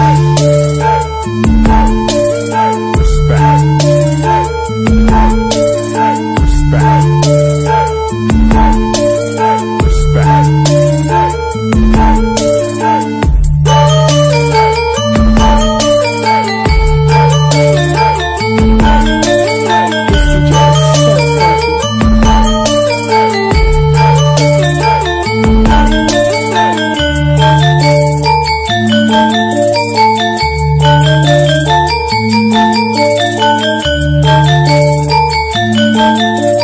Hey. Música